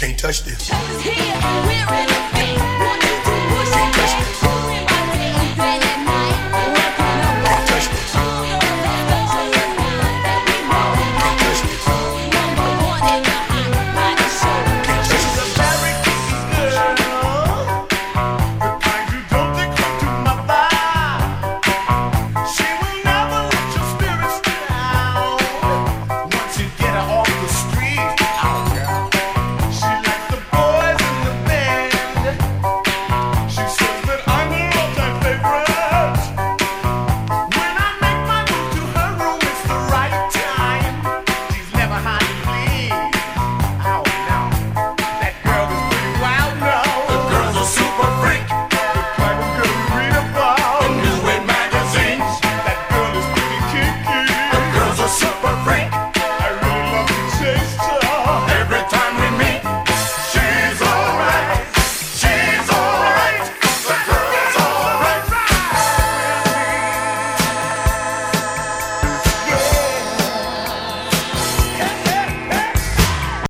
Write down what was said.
Can't touch this.